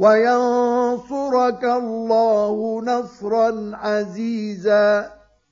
وينصرك الله نصرا عزيزا